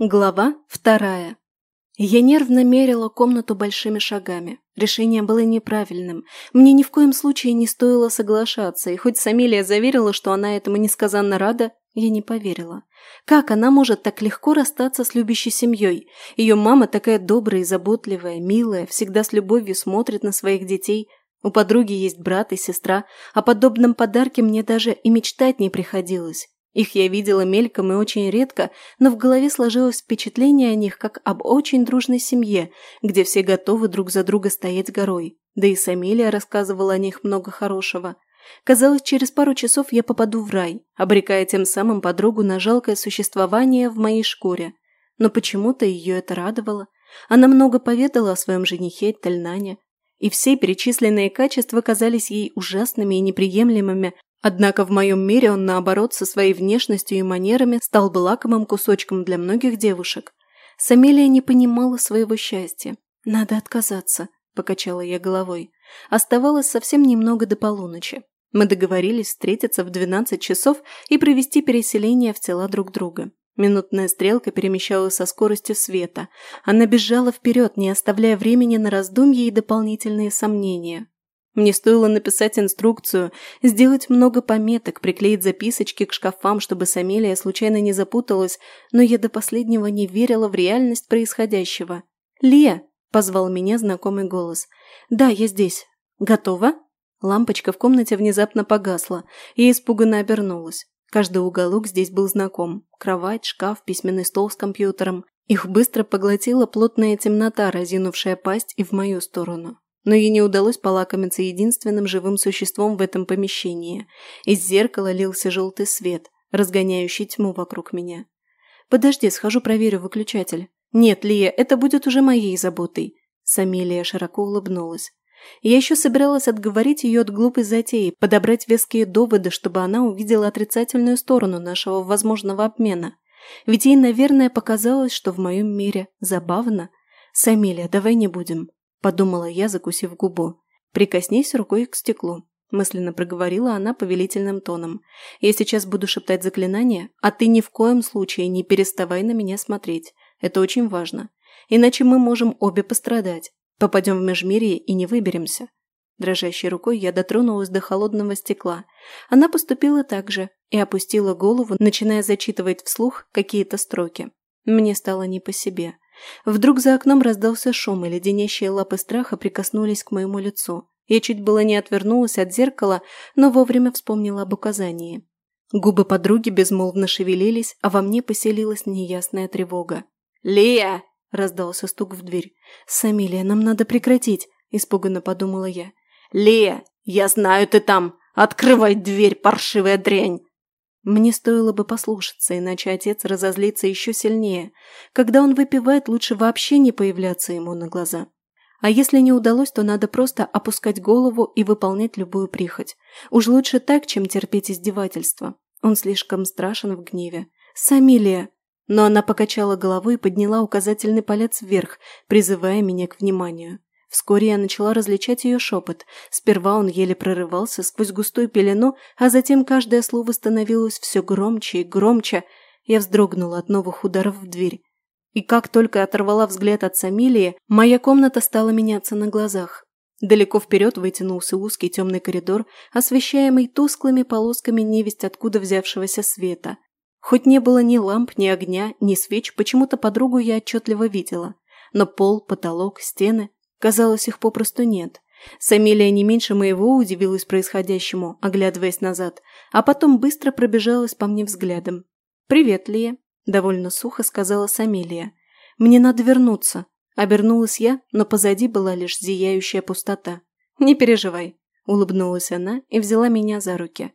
Глава вторая. Я нервно мерила комнату большими шагами. Решение было неправильным. Мне ни в коем случае не стоило соглашаться, и хоть Самилия заверила, что она этому несказанно рада, я не поверила. Как она может так легко расстаться с любящей семьей? Ее мама такая добрая и заботливая, милая, всегда с любовью смотрит на своих детей. У подруги есть брат и сестра. О подобном подарке мне даже и мечтать не приходилось. Их я видела мельком и очень редко, но в голове сложилось впечатление о них как об очень дружной семье, где все готовы друг за друга стоять горой. Да и Самилия рассказывала о них много хорошего. Казалось, через пару часов я попаду в рай, обрекая тем самым подругу на жалкое существование в моей шкуре. Но почему-то ее это радовало. Она много поведала о своем женихе Тальнане, и все перечисленные качества казались ей ужасными и неприемлемыми, Однако в моем мире он, наоборот, со своей внешностью и манерами стал бы лакомым кусочком для многих девушек. Самелия не понимала своего счастья. «Надо отказаться», – покачала я головой. Оставалось совсем немного до полуночи. Мы договорились встретиться в 12 часов и провести переселение в тела друг друга. Минутная стрелка перемещалась со скоростью света. Она бежала вперед, не оставляя времени на раздумья и дополнительные сомнения. Мне стоило написать инструкцию, сделать много пометок, приклеить записочки к шкафам, чтобы Самелия случайно не запуталась, но я до последнего не верила в реальность происходящего. Ле, – позвал меня знакомый голос. «Да, я здесь. Готова?» Лампочка в комнате внезапно погасла. Я испуганно обернулась. Каждый уголок здесь был знаком. Кровать, шкаф, письменный стол с компьютером. Их быстро поглотила плотная темнота, разинувшая пасть и в мою сторону но ей не удалось полакомиться единственным живым существом в этом помещении. Из зеркала лился желтый свет, разгоняющий тьму вокруг меня. «Подожди, схожу проверю выключатель». «Нет, Лия, это будет уже моей заботой». Самелия широко улыбнулась. Я еще собиралась отговорить ее от глупой затеи, подобрать веские доводы, чтобы она увидела отрицательную сторону нашего возможного обмена. Ведь ей, наверное, показалось, что в моем мире забавно. «Самелия, давай не будем» подумала я, закусив губу. Прикоснись рукой к стеклу. Мысленно проговорила она повелительным тоном. «Я сейчас буду шептать заклинание, а ты ни в коем случае не переставай на меня смотреть. Это очень важно. Иначе мы можем обе пострадать. Попадем в межмирье и не выберемся». Дрожащей рукой я дотронулась до холодного стекла. Она поступила так же и опустила голову, начиная зачитывать вслух какие-то строки. Мне стало не по себе. Вдруг за окном раздался шум и леденящие лапы страха прикоснулись к моему лицу. Я чуть было не отвернулась от зеркала, но вовремя вспомнила об указании. Губы подруги безмолвно шевелились, а во мне поселилась неясная тревога. «Лия!» – раздался стук в дверь. «Самилия, нам надо прекратить!» – испуганно подумала я. «Лия, я знаю, ты там! Открывай дверь, паршивая дрянь!» Мне стоило бы послушаться, иначе отец разозлится еще сильнее. Когда он выпивает, лучше вообще не появляться ему на глаза. А если не удалось, то надо просто опускать голову и выполнять любую прихоть. Уж лучше так, чем терпеть издевательства. Он слишком страшен в гневе. «Самилия!» Но она покачала головой и подняла указательный палец вверх, призывая меня к вниманию. Вскоре я начала различать ее шепот. Сперва он еле прорывался сквозь густую пелену, а затем каждое слово становилось все громче и громче. Я вздрогнула от новых ударов в дверь. И как только оторвала взгляд от Самилии, моя комната стала меняться на глазах. Далеко вперед вытянулся узкий темный коридор, освещаемый тусклыми полосками невесть откуда взявшегося света. Хоть не было ни ламп, ни огня, ни свеч, почему-то подругу я отчетливо видела. Но пол, потолок, стены Казалось, их попросту нет. Самилия не меньше моего удивилась происходящему, оглядываясь назад, а потом быстро пробежалась по мне взглядом. «Привет, Лия», — довольно сухо сказала Самилия. «Мне надо вернуться». Обернулась я, но позади была лишь зияющая пустота. «Не переживай», — улыбнулась она и взяла меня за руки.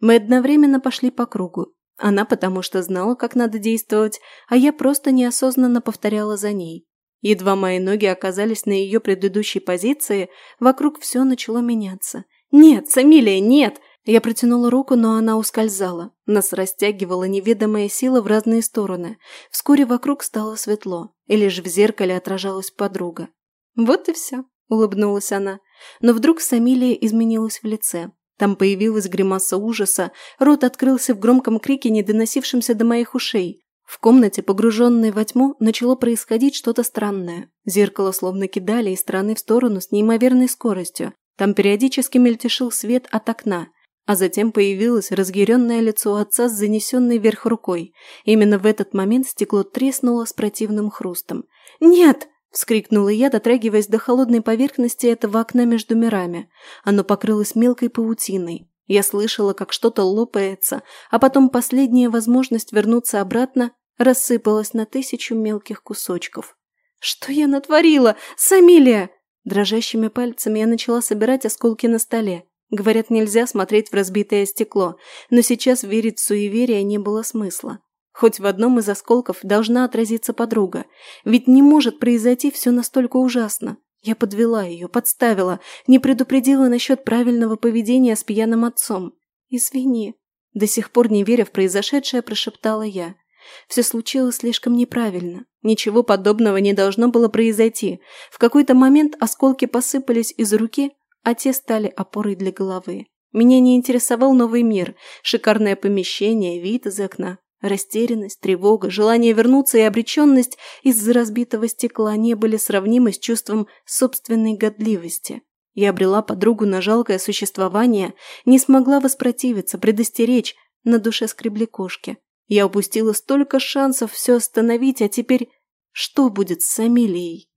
Мы одновременно пошли по кругу. Она потому что знала, как надо действовать, а я просто неосознанно повторяла за ней. Едва мои ноги оказались на ее предыдущей позиции, вокруг все начало меняться. «Нет, Самилия, нет!» Я протянула руку, но она ускользала. Нас растягивала неведомая сила в разные стороны. Вскоре вокруг стало светло, и лишь в зеркале отражалась подруга. «Вот и все», — улыбнулась она. Но вдруг Самилия изменилась в лице. Там появилась гримаса ужаса, рот открылся в громком крике, не доносившемся до моих ушей. В комнате, погруженной во тьму, начало происходить что-то странное. Зеркало словно кидали из стороны в сторону с неимоверной скоростью. Там периодически мельтешил свет от окна, а затем появилось разъяренное лицо отца с занесенной вверх рукой. Именно в этот момент стекло треснуло с противным хрустом. «Нет!» – вскрикнула я, дотрагиваясь до холодной поверхности этого окна между мирами. Оно покрылось мелкой паутиной. Я слышала, как что-то лопается, а потом последняя возможность вернуться обратно рассыпалась на тысячу мелких кусочков. «Что я натворила? Самилия!» Дрожащими пальцами я начала собирать осколки на столе. Говорят, нельзя смотреть в разбитое стекло, но сейчас верить в суеверие не было смысла. Хоть в одном из осколков должна отразиться подруга, ведь не может произойти все настолько ужасно. Я подвела ее, подставила, не предупредила насчет правильного поведения с пьяным отцом. «Извини», – до сих пор не веря в произошедшее, прошептала я. Все случилось слишком неправильно. Ничего подобного не должно было произойти. В какой-то момент осколки посыпались из руки, а те стали опорой для головы. Меня не интересовал новый мир, шикарное помещение, вид из окна. Растерянность, тревога, желание вернуться и обреченность из-за разбитого стекла не были сравнимы с чувством собственной годливости. Я обрела подругу на жалкое существование, не смогла воспротивиться, предостеречь, на душе скребли кошки. Я упустила столько шансов все остановить, а теперь что будет с Амилией?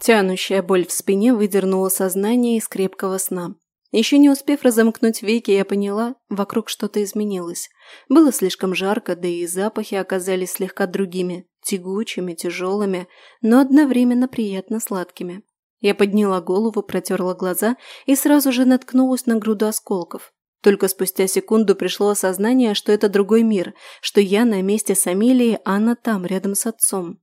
Тянущая боль в спине выдернула сознание из крепкого сна. Еще не успев разомкнуть веки, я поняла, вокруг что-то изменилось. Было слишком жарко, да и запахи оказались слегка другими, тягучими, тяжелыми, но одновременно приятно сладкими. Я подняла голову, протерла глаза и сразу же наткнулась на груду осколков. Только спустя секунду пришло осознание, что это другой мир, что я на месте Самилии, а она там, рядом с отцом.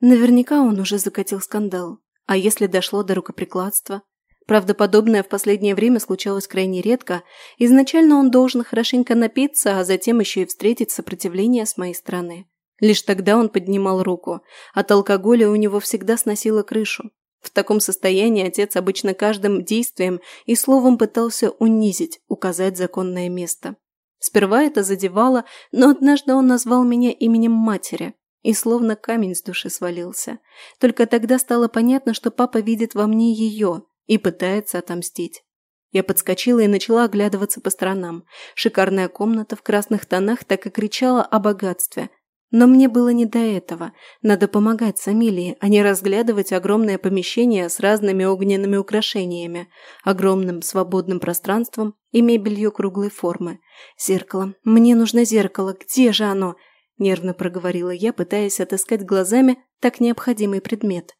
Наверняка он уже закатил скандал. А если дошло до рукоприкладства? Правда, подобное в последнее время случалось крайне редко. Изначально он должен хорошенько напиться, а затем еще и встретить сопротивление с моей стороны. Лишь тогда он поднимал руку. От алкоголя у него всегда сносило крышу. В таком состоянии отец обычно каждым действием и словом пытался унизить, указать законное место. Сперва это задевало, но однажды он назвал меня именем матери, и словно камень с души свалился. Только тогда стало понятно, что папа видит во мне ее и пытается отомстить. Я подскочила и начала оглядываться по сторонам. Шикарная комната в красных тонах так и кричала о богатстве, но мне было не до этого. Надо помогать Самилии, а не разглядывать огромное помещение с разными огненными украшениями, огромным свободным пространством и мебелью круглой формы. Зеркало. Мне нужно зеркало. Где же оно? Нервно проговорила я, пытаясь отыскать глазами так необходимый предмет.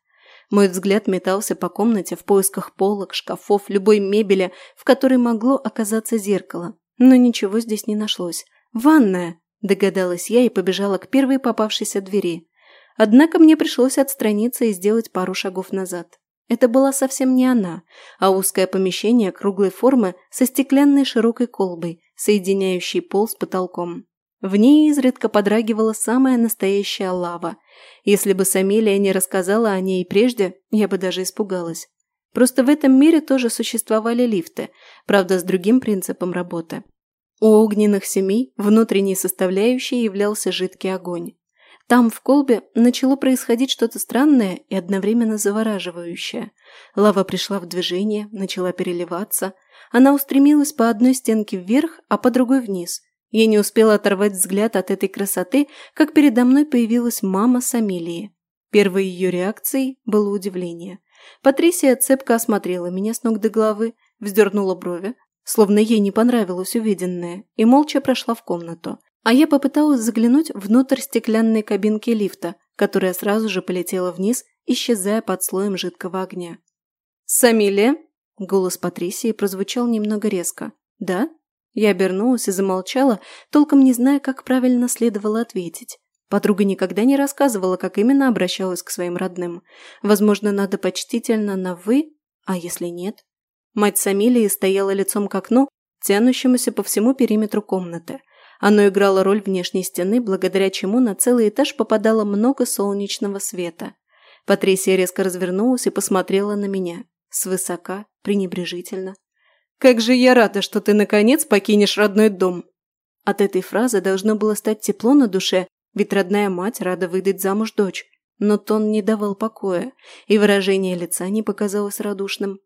Мой взгляд метался по комнате в поисках полок, шкафов, любой мебели, в которой могло оказаться зеркало. Но ничего здесь не нашлось. «Ванная!» Догадалась я и побежала к первой попавшейся двери. Однако мне пришлось отстраниться и сделать пару шагов назад. Это была совсем не она, а узкое помещение круглой формы со стеклянной широкой колбой, соединяющей пол с потолком. В ней изредка подрагивала самая настоящая лава. Если бы Самелия не рассказала о ней прежде, я бы даже испугалась. Просто в этом мире тоже существовали лифты, правда, с другим принципом работы. У огненных семей внутренней составляющей являлся жидкий огонь. Там, в колбе, начало происходить что-то странное и одновременно завораживающее. Лава пришла в движение, начала переливаться. Она устремилась по одной стенке вверх, а по другой вниз. Я не успела оторвать взгляд от этой красоты, как передо мной появилась мама Самилии. Первой ее реакцией было удивление. Патрисия цепко осмотрела меня с ног до головы, вздернула брови, словно ей не понравилось увиденное, и молча прошла в комнату. А я попыталась заглянуть внутрь стеклянной кабинки лифта, которая сразу же полетела вниз, исчезая под слоем жидкого огня. «Самиле?» – голос Патрисии прозвучал немного резко. «Да?» Я обернулась и замолчала, толком не зная, как правильно следовало ответить. Подруга никогда не рассказывала, как именно обращалась к своим родным. Возможно, надо почтительно на «вы», а если нет? Мать Самилии стояла лицом к окну, тянущемуся по всему периметру комнаты. Оно играло роль внешней стены, благодаря чему на целый этаж попадало много солнечного света. Патрисия резко развернулась и посмотрела на меня. Свысока, пренебрежительно. «Как же я рада, что ты, наконец, покинешь родной дом!» От этой фразы должно было стать тепло на душе, ведь родная мать рада выдать замуж дочь. Но тон не давал покоя, и выражение лица не показалось радушным.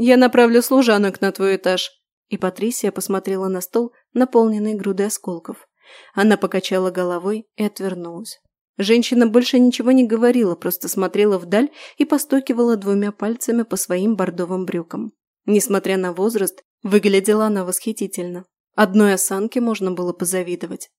Я направлю служанок на твой этаж». И Патрисия посмотрела на стол, наполненный грудой осколков. Она покачала головой и отвернулась. Женщина больше ничего не говорила, просто смотрела вдаль и постукивала двумя пальцами по своим бордовым брюкам. Несмотря на возраст, выглядела она восхитительно. Одной осанке можно было позавидовать.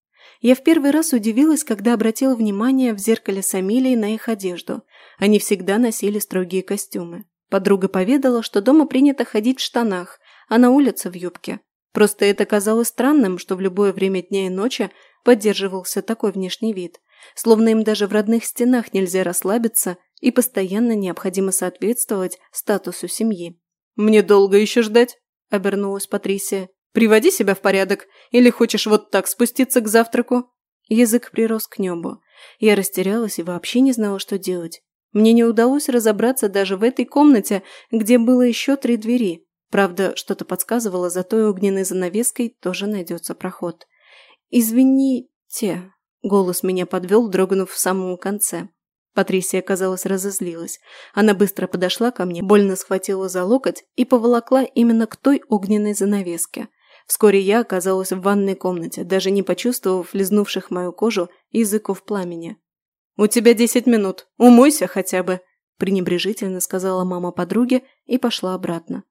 Я в первый раз удивилась, когда обратила внимание в зеркале с на их одежду. Они всегда носили строгие костюмы. Подруга поведала, что дома принято ходить в штанах, а на улице в юбке. Просто это казалось странным, что в любое время дня и ночи поддерживался такой внешний вид. Словно им даже в родных стенах нельзя расслабиться и постоянно необходимо соответствовать статусу семьи. «Мне долго еще ждать?» – обернулась Патрисия. «Приводи себя в порядок, или хочешь вот так спуститься к завтраку?» Язык прирос к небу. Я растерялась и вообще не знала, что делать. Мне не удалось разобраться даже в этой комнате, где было еще три двери. Правда, что-то подсказывало, за той огненной занавеской тоже найдется проход. «Извините», — голос меня подвел, дрогнув в самом конце. Патрисия, казалось, разозлилась. Она быстро подошла ко мне, больно схватила за локоть и поволокла именно к той огненной занавеске. Вскоре я оказалась в ванной комнате, даже не почувствовав лизнувших мою кожу языков пламени у тебя десять минут. Умойся хотя бы пренебрежительно сказала мама подруге и пошла обратно.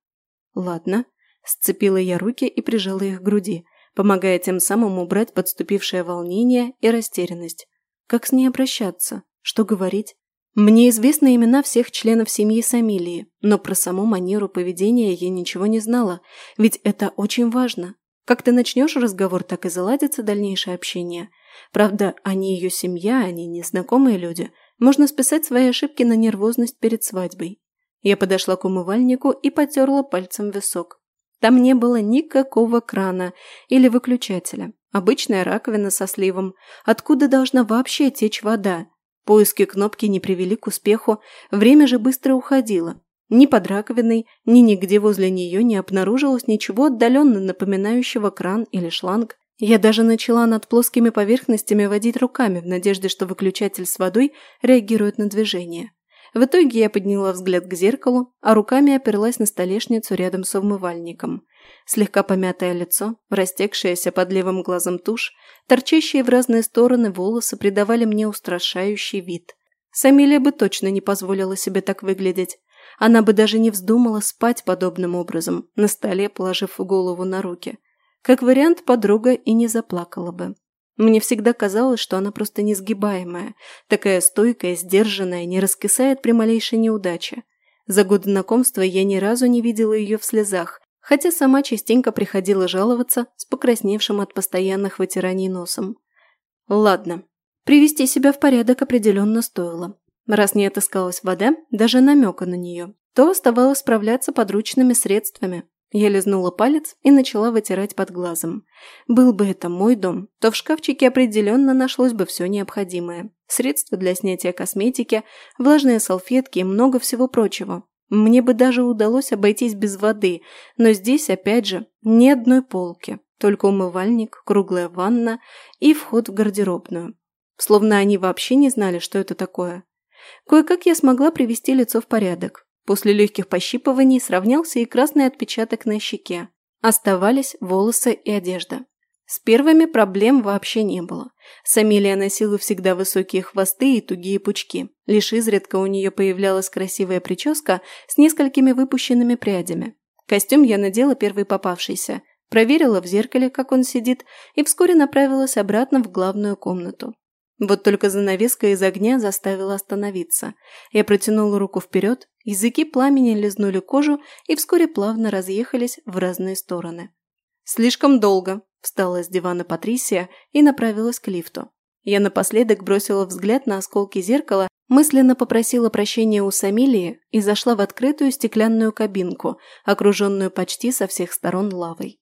Ладно сцепила я руки и прижала их к груди помогая тем самым убрать подступившее волнение и растерянность. Как с ней обращаться? Что говорить? Мне известны имена всех членов семьи Самилии, но про саму манеру поведения я ничего не знала, ведь это очень важно. Как ты начнешь разговор, так и заладится дальнейшее общение. Правда, они ее семья, они незнакомые люди. Можно списать свои ошибки на нервозность перед свадьбой. Я подошла к умывальнику и потерла пальцем висок. Там не было никакого крана или выключателя. Обычная раковина со сливом. Откуда должна вообще течь вода? Поиски кнопки не привели к успеху. Время же быстро уходило. Ни под раковиной, ни нигде возле нее не обнаружилось ничего отдаленно напоминающего кран или шланг. Я даже начала над плоскими поверхностями водить руками в надежде, что выключатель с водой реагирует на движение. В итоге я подняла взгляд к зеркалу, а руками оперлась на столешницу рядом с умывальником. Слегка помятое лицо, растекшаяся под левым глазом тушь, торчащие в разные стороны волосы придавали мне устрашающий вид. Самилия бы точно не позволила себе так выглядеть. Она бы даже не вздумала спать подобным образом, на столе положив голову на руки. Как вариант, подруга и не заплакала бы. Мне всегда казалось, что она просто несгибаемая, такая стойкая, сдержанная, не раскисает при малейшей неудаче. За годы знакомства я ни разу не видела ее в слезах, хотя сама частенько приходила жаловаться с покрасневшим от постоянных вытираний носом. Ладно, привести себя в порядок определенно стоило. Раз не отыскалась вода, даже намека на нее, то оставалось справляться подручными средствами, я лизнула палец и начала вытирать под глазом. Был бы это мой дом, то в шкафчике определенно нашлось бы все необходимое. Средства для снятия косметики, влажные салфетки и много всего прочего. Мне бы даже удалось обойтись без воды, но здесь, опять же, ни одной полки, только умывальник, круглая ванна и вход в гардеробную. Словно они вообще не знали, что это такое. Кое-как я смогла привести лицо в порядок, После легких пощипываний сравнялся и красный отпечаток на щеке. Оставались волосы и одежда. С первыми проблем вообще не было. Самилия носила всегда высокие хвосты и тугие пучки. Лишь изредка у нее появлялась красивая прическа с несколькими выпущенными прядями. Костюм я надела первый попавшийся, проверила в зеркале, как он сидит, и вскоре направилась обратно в главную комнату. Вот только занавеска из огня заставила остановиться. Я протянула руку вперед, языки пламени лизнули кожу и вскоре плавно разъехались в разные стороны. «Слишком долго», – встала с дивана Патрисия и направилась к лифту. Я напоследок бросила взгляд на осколки зеркала, мысленно попросила прощения у Самилии и зашла в открытую стеклянную кабинку, окруженную почти со всех сторон лавой.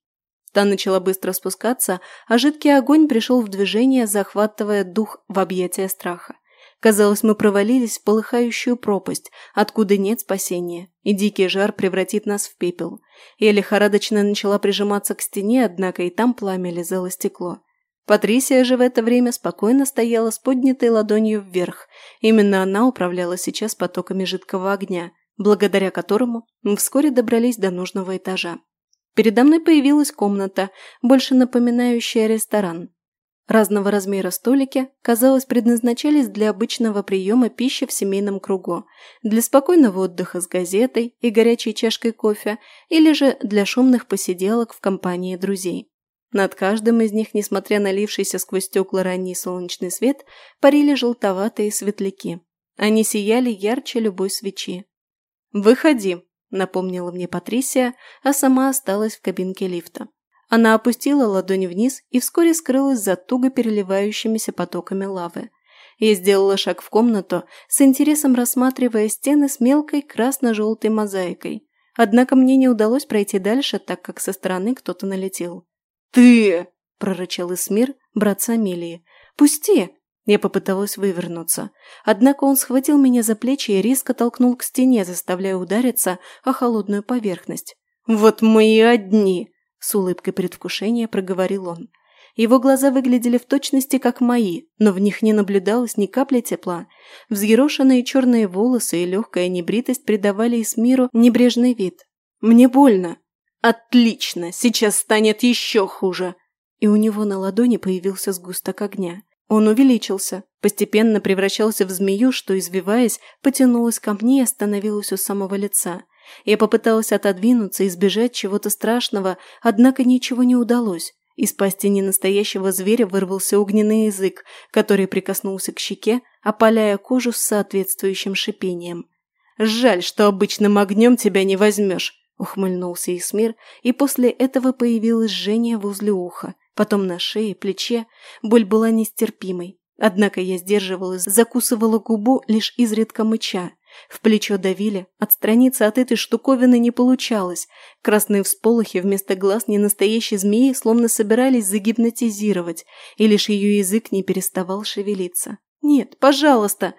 Та начала быстро спускаться, а жидкий огонь пришел в движение, захватывая дух в объятия страха. Казалось, мы провалились в полыхающую пропасть, откуда нет спасения, и дикий жар превратит нас в пепел. Я лихорадочно начала прижиматься к стене, однако и там пламя лизало стекло. Патрисия же в это время спокойно стояла с поднятой ладонью вверх. Именно она управляла сейчас потоками жидкого огня, благодаря которому мы вскоре добрались до нужного этажа. Передо мной появилась комната, больше напоминающая ресторан. Разного размера столики, казалось, предназначались для обычного приема пищи в семейном кругу, для спокойного отдыха с газетой и горячей чашкой кофе, или же для шумных посиделок в компании друзей. Над каждым из них, несмотря на лившийся сквозь стекла ранний солнечный свет, парили желтоватые светляки. Они сияли ярче любой свечи. «Выходи!» напомнила мне Патрисия, а сама осталась в кабинке лифта. Она опустила ладонь вниз и вскоре скрылась за туго переливающимися потоками лавы. Я сделала шаг в комнату, с интересом рассматривая стены с мелкой красно-желтой мозаикой. Однако мне не удалось пройти дальше, так как со стороны кто-то налетел. «Ты!» – прорычал Исмир, брат Самилии. «Пусти! Я попыталась вывернуться. Однако он схватил меня за плечи и резко толкнул к стене, заставляя удариться о холодную поверхность. «Вот мы и одни!» – с улыбкой предвкушения проговорил он. Его глаза выглядели в точности как мои, но в них не наблюдалось ни капли тепла. Взъерошенные черные волосы и легкая небритость придавали Исмиру небрежный вид. «Мне больно!» «Отлично! Сейчас станет еще хуже!» И у него на ладони появился сгусток огня. Он увеличился, постепенно превращался в змею, что, извиваясь, потянулась ко мне и остановилась у самого лица. Я попыталась отодвинуться и избежать чего-то страшного, однако ничего не удалось. Из пасти ненастоящего зверя вырвался огненный язык, который прикоснулся к щеке, опаляя кожу с соответствующим шипением. «Жаль, что обычным огнем тебя не возьмешь», — ухмыльнулся Исмир, и после этого появилось жжение возле уха — потом на шее, плече. Боль была нестерпимой. Однако я сдерживалась, закусывала губу, лишь изредка мыча. В плечо давили, отстраниться от этой штуковины не получалось. Красные всполохи вместо глаз ненастоящей змеи словно собирались загипнотизировать, и лишь ее язык не переставал шевелиться. «Нет, пожалуйста!»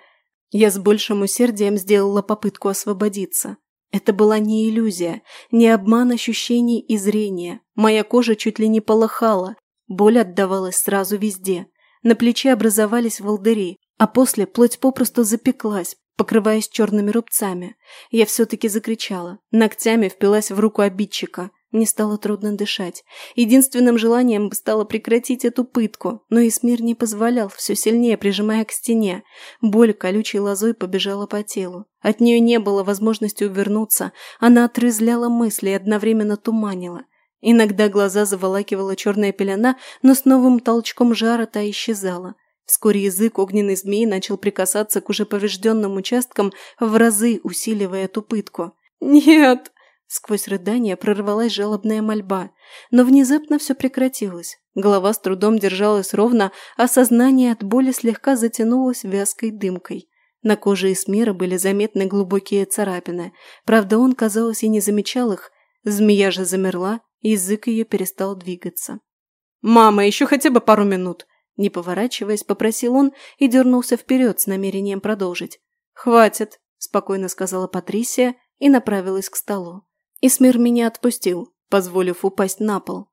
Я с большим усердием сделала попытку освободиться. Это была не иллюзия, не обман ощущений и зрения. Моя кожа чуть ли не полыхала, Боль отдавалась сразу везде. На плече образовались волдыри, а после плоть попросту запеклась, покрываясь черными рубцами. Я все-таки закричала, ногтями впилась в руку обидчика. Мне стало трудно дышать. Единственным желанием стало прекратить эту пытку, но и смир не позволял, все сильнее прижимая к стене. Боль колючей лозой побежала по телу. От нее не было возможности увернуться, она отрезляла мысли и одновременно туманила – Иногда глаза заволакивала черная пелена, но с новым толчком жара та исчезала. Вскоре язык огненной змеи начал прикасаться к уже поврежденным участкам, в разы усиливая эту пытку. «Нет!» – сквозь рыдание прорвалась жалобная мольба. Но внезапно все прекратилось. Голова с трудом держалась ровно, а сознание от боли слегка затянулось вязкой дымкой. На коже Эсмира были заметны глубокие царапины. Правда, он, казалось, и не замечал их. Змея же замерла, Язык ее перестал двигаться. «Мама, еще хотя бы пару минут!» Не поворачиваясь, попросил он и дернулся вперед с намерением продолжить. «Хватит!» – спокойно сказала Патрисия и направилась к столу. Исмир меня отпустил, позволив упасть на пол.